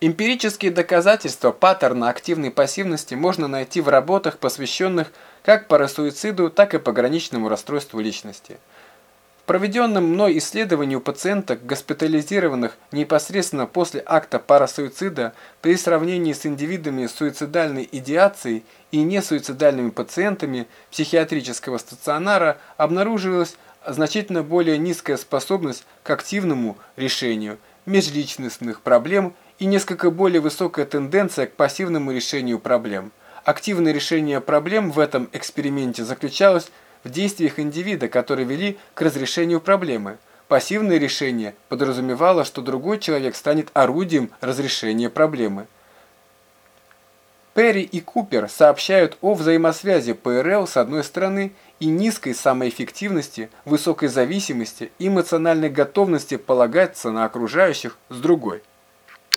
Эмпирические доказательства паттерна активной пассивности можно найти в работах, посвященных как парасуициду, так и пограничному расстройству личности. В проведенном мной исследовании у пациенток, госпитализированных непосредственно после акта парасуицида, при сравнении с индивидами с суицидальной идеацией и несуицидальными пациентами психиатрического стационара обнаружилась значительно более низкая способность к активному решению межличностных проблем и несколько более высокая тенденция к пассивному решению проблем. Активное решение проблем в этом эксперименте заключалось в действиях индивида, которые вели к разрешению проблемы. Пассивное решение подразумевало, что другой человек станет орудием разрешения проблемы. Перри и Купер сообщают о взаимосвязи ПРЛ с одной стороны и низкой самоэффективности, высокой зависимости и эмоциональной готовности полагаться на окружающих с другой.